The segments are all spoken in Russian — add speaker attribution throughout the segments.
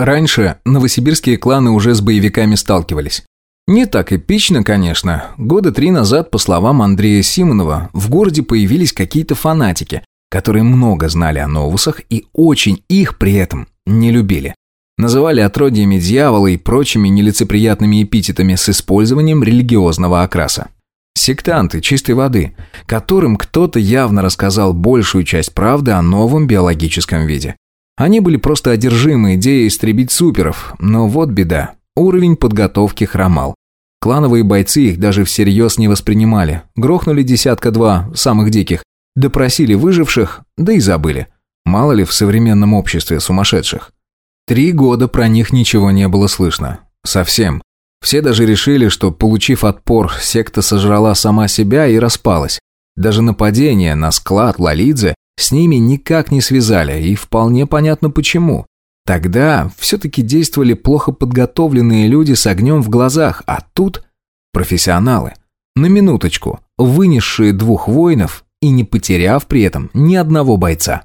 Speaker 1: Раньше новосибирские кланы уже с боевиками сталкивались. Не так эпично, конечно. Года три назад, по словам Андрея Симонова, в городе появились какие-то фанатики, которые много знали о новусах и очень их при этом не любили. Называли отродьями дьявола и прочими нелицеприятными эпитетами с использованием религиозного окраса. Сектанты чистой воды, которым кто-то явно рассказал большую часть правды о новом биологическом виде. Они были просто одержимы идеей истребить суперов, но вот беда. Уровень подготовки хромал. Клановые бойцы их даже всерьез не воспринимали. Грохнули десятка-два самых диких, допросили выживших, да и забыли. Мало ли в современном обществе сумасшедших. Три года про них ничего не было слышно. Совсем. Все даже решили, что, получив отпор, секта сожрала сама себя и распалась. Даже нападение на склад Лалидзе с ними никак не связали, и вполне понятно почему. Тогда все-таки действовали плохо подготовленные люди с огнем в глазах, а тут профессионалы. На минуточку, вынесшие двух воинов и не потеряв при этом ни одного бойца.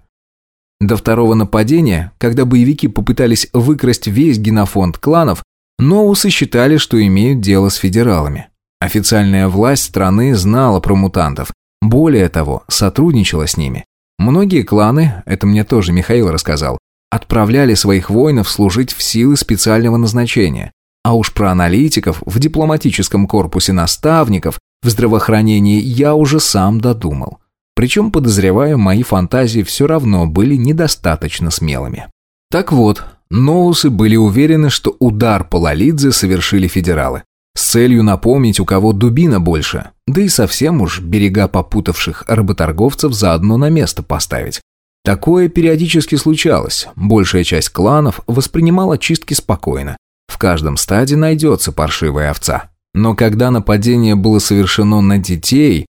Speaker 1: До второго нападения, когда боевики попытались выкрасть весь генофонд кланов, Ноусы считали, что имеют дело с федералами. Официальная власть страны знала про мутантов, более того, сотрудничала с ними. Многие кланы, это мне тоже Михаил рассказал, отправляли своих воинов служить в силы специального назначения. А уж про аналитиков в дипломатическом корпусе наставников в здравоохранении я уже сам додумал. Причем, подозреваю, мои фантазии все равно были недостаточно смелыми. Так вот, Ноусы были уверены, что удар по Лолидзе совершили федералы. С целью напомнить, у кого дубина больше, да и совсем уж берега попутавших работорговцев заодно на место поставить. Такое периодически случалось. Большая часть кланов воспринимала чистки спокойно. В каждом стаде найдется паршивая овца. Но когда нападение было совершено на детей,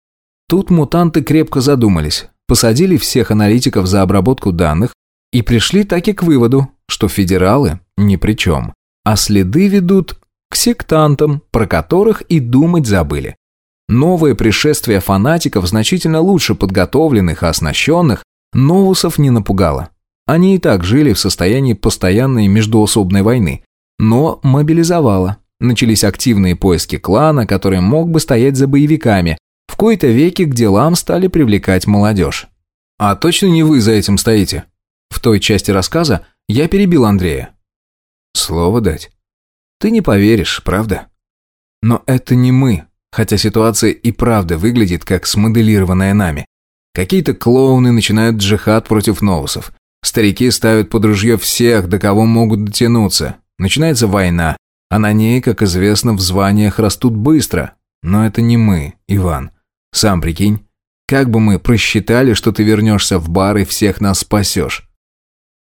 Speaker 1: тут мутанты крепко задумались, посадили всех аналитиков за обработку данных и пришли так и к выводу, что федералы ни при чем, а следы ведут к сектантам, про которых и думать забыли. Новое пришествие фанатиков, значительно лучше подготовленных и оснащенных, новусов не напугало. Они и так жили в состоянии постоянной междуусобной войны, но мобилизовало. Начались активные поиски клана, который мог бы стоять за боевиками. В кои-то веки к делам стали привлекать молодежь. «А точно не вы за этим стоите?» В той части рассказа я перебил Андрея. Слово дать. Ты не поверишь, правда? Но это не мы, хотя ситуация и правда выглядит как смоделированная нами. Какие-то клоуны начинают джихад против новусов. Старики ставят под ружье всех, до кого могут дотянуться. Начинается война, а на ней, как известно, в званиях растут быстро. Но это не мы, Иван. Сам прикинь, как бы мы просчитали, что ты вернешься в бар и всех нас спасешь.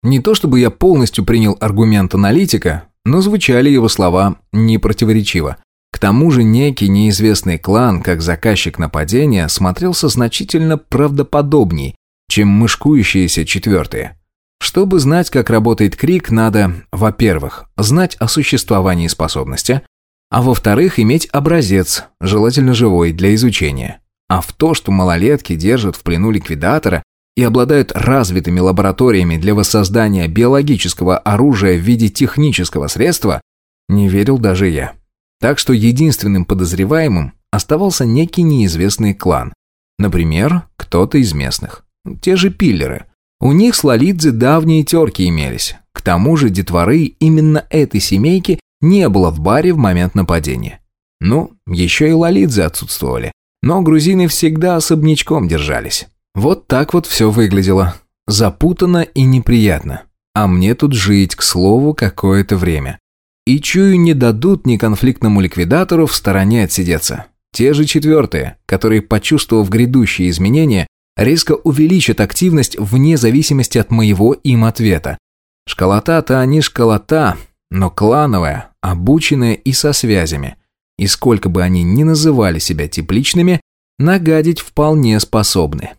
Speaker 1: Не то чтобы я полностью принял аргумент аналитика, но звучали его слова непротиворечиво. К тому же некий неизвестный клан, как заказчик нападения, смотрелся значительно правдоподобней, чем мышкующиеся четвертые. Чтобы знать, как работает крик, надо, во-первых, знать о существовании способности, а во-вторых, иметь образец, желательно живой, для изучения. А в то, что малолетки держат в плену ликвидатора, и обладают развитыми лабораториями для воссоздания биологического оружия в виде технического средства, не верил даже я. Так что единственным подозреваемым оставался некий неизвестный клан. Например, кто-то из местных. Те же пиллеры. У них с Лолидзе давние терки имелись. К тому же детворы именно этой семейки не было в баре в момент нападения. Ну, еще и Лолидзе отсутствовали. Но грузины всегда особнячком держались. Вот так вот все выглядело. Запутанно и неприятно. А мне тут жить, к слову, какое-то время. И чую, не дадут ни конфликтному ликвидатору в стороне отсидеться. Те же четвертые, которые, почувствовав грядущие изменения, резко увеличат активность вне зависимости от моего им ответа. Школота-то они школота, но клановая, обученная и со связями. И сколько бы они ни называли себя тепличными, нагадить вполне способны.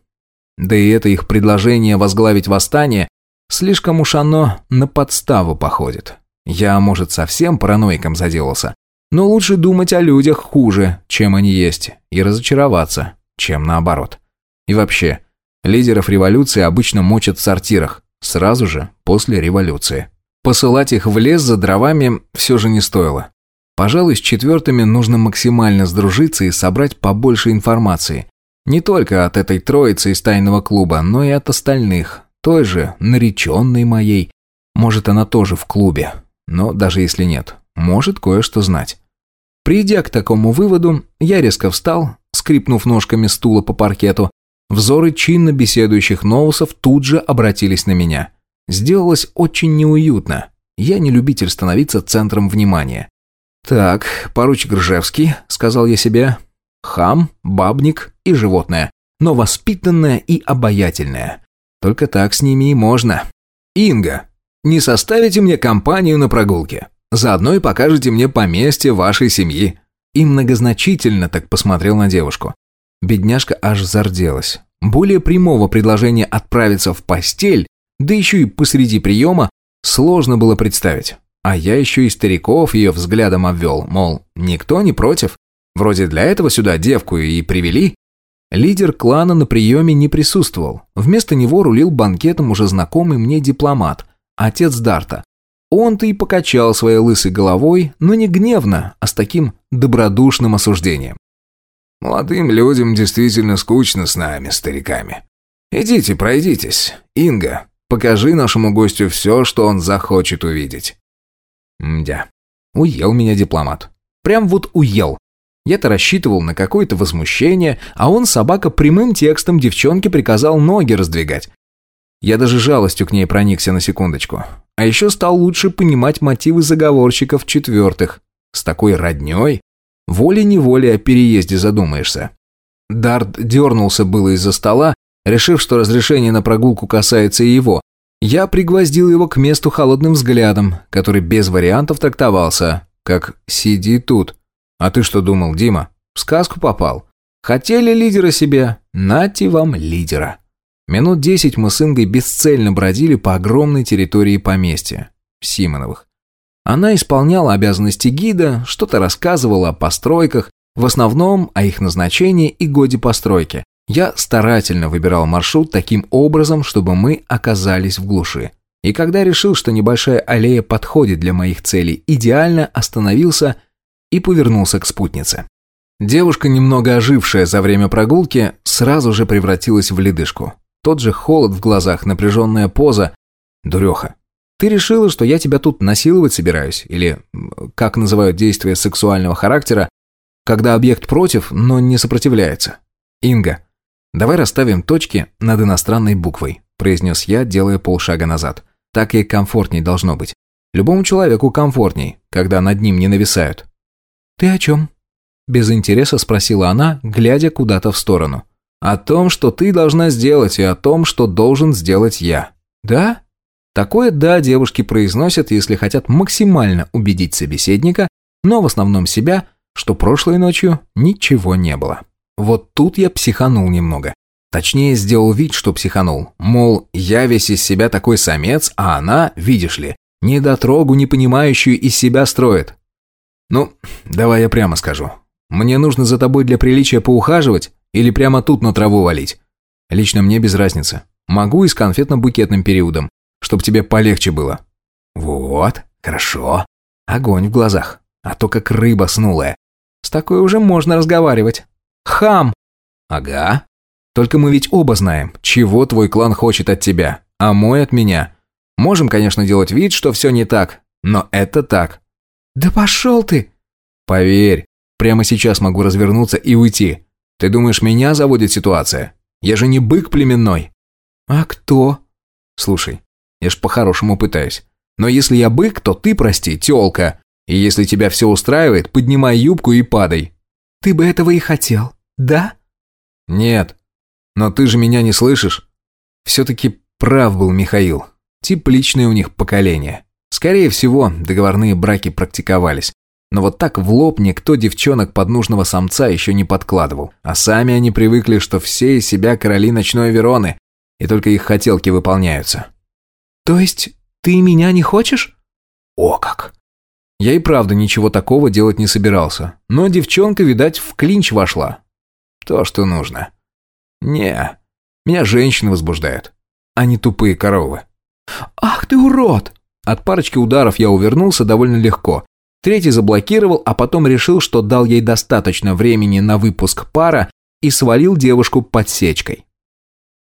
Speaker 1: Да и это их предложение возглавить восстание слишком уж оно на подставу походит. Я, может, совсем параноиком заделался, но лучше думать о людях хуже, чем они есть, и разочароваться, чем наоборот. И вообще, лидеров революции обычно мочат в сортирах, сразу же после революции. Посылать их в лес за дровами все же не стоило. Пожалуй, с четвертыми нужно максимально сдружиться и собрать побольше информации. Не только от этой троицы из тайного клуба, но и от остальных. Той же, нареченной моей. Может, она тоже в клубе. Но даже если нет, может кое-что знать. Придя к такому выводу, я резко встал, скрипнув ножками стула по паркету. Взоры чинно беседующих ноусов тут же обратились на меня. Сделалось очень неуютно. Я не любитель становиться центром внимания. «Так, поручик Ржевский», — сказал я себе, — «хам, бабник и животное, но воспитанное и обаятельное. Только так с ними и можно. Инга, не составите мне компанию на прогулке. Заодно и покажете мне поместье вашей семьи». И многозначительно так посмотрел на девушку. Бедняжка аж зарделась. Более прямого предложения отправиться в постель, да еще и посреди приема, сложно было представить. А я еще и стариков ее взглядом обвел, мол, никто не против. Вроде для этого сюда девку и привели. Лидер клана на приеме не присутствовал. Вместо него рулил банкетом уже знакомый мне дипломат, отец Дарта. Он-то и покачал своей лысой головой, но не гневно, а с таким добродушным осуждением. «Молодым людям действительно скучно с нами, стариками. Идите, пройдитесь. Инга, покажи нашему гостю все, что он захочет увидеть». Мдя. Уел меня дипломат. Прям вот уел. Я-то рассчитывал на какое-то возмущение, а он, собака, прямым текстом девчонке приказал ноги раздвигать. Я даже жалостью к ней проникся на секундочку. А еще стал лучше понимать мотивы заговорщиков четвертых. С такой родней волей-неволей о переезде задумаешься. Дарт дернулся было из-за стола, решив, что разрешение на прогулку касается и его. Я пригвоздил его к месту холодным взглядом, который без вариантов трактовался, как «сиди тут». А ты что думал, Дима? В сказку попал. Хотели лидера себе? Нате вам лидера. Минут десять мы с Ингой бесцельно бродили по огромной территории поместья. Симоновых. Она исполняла обязанности гида, что-то рассказывала о постройках, в основном о их назначении и годе постройки. Я старательно выбирал маршрут таким образом, чтобы мы оказались в глуши. И когда решил, что небольшая аллея подходит для моих целей, идеально остановился и повернулся к спутнице. Девушка, немного ожившая за время прогулки, сразу же превратилась в ледышку. Тот же холод в глазах, напряженная поза. Дуреха, ты решила, что я тебя тут насиловать собираюсь? Или, как называют действия сексуального характера, когда объект против, но не сопротивляется? Инга, давай расставим точки над иностранной буквой, произнес я, делая полшага назад. Так и комфортней должно быть. Любому человеку комфортней, когда над ним не нависают. «Ты о чем?» Без интереса спросила она, глядя куда-то в сторону. «О том, что ты должна сделать, и о том, что должен сделать я». «Да?» Такое «да» девушки произносят, если хотят максимально убедить собеседника, но в основном себя, что прошлой ночью ничего не было. Вот тут я психанул немного. Точнее, сделал вид, что психанул. Мол, я весь из себя такой самец, а она, видишь ли, недотрогу, не понимающую из себя строит. «Ну, давай я прямо скажу. Мне нужно за тобой для приличия поухаживать или прямо тут на траву валить? Лично мне без разницы. Могу и с конфетно-букетным периодом, чтобы тебе полегче было». «Вот, хорошо. Огонь в глазах, а то как рыба снулая. С такой уже можно разговаривать. Хам!» «Ага. Только мы ведь оба знаем, чего твой клан хочет от тебя, а мой от меня. Можем, конечно, делать вид, что все не так, но это так. «Да пошел ты!» «Поверь, прямо сейчас могу развернуться и уйти. Ты думаешь, меня заводит ситуация? Я же не бык племенной». «А кто?» «Слушай, я ж по-хорошему пытаюсь. Но если я бык, то ты, прости, тёлка. И если тебя все устраивает, поднимай юбку и падай».
Speaker 2: «Ты бы этого и хотел, да?»
Speaker 1: «Нет. Но ты же меня не слышишь?» Все-таки прав был Михаил. Тепличное у них поколение. Скорее всего, договорные браки практиковались. Но вот так в лоб никто девчонок под нужного самца еще не подкладывал. А сами они привыкли, что все из себя короли ночной Вероны, и только их хотелки выполняются.
Speaker 2: «То есть ты меня не хочешь?»
Speaker 1: «О как!» Я и правда ничего такого делать не собирался. Но девчонка, видать, в клинч вошла. То, что нужно. Не, меня женщины возбуждают, а не тупые коровы.
Speaker 2: «Ах ты урод!»
Speaker 1: От парочки ударов я увернулся довольно легко. Третий заблокировал, а потом решил, что дал ей достаточно времени на выпуск пара и свалил девушку подсечкой.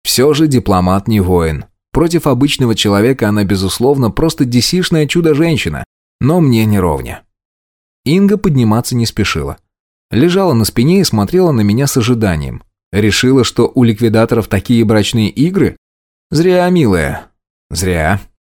Speaker 1: Все же дипломат не воин. Против обычного человека она, безусловно, просто десишная чудо-женщина, но мне не ровня. Инга подниматься не спешила. Лежала на спине и смотрела на меня с ожиданием. Решила, что у ликвидаторов такие брачные игры? Зря, милая. Зря.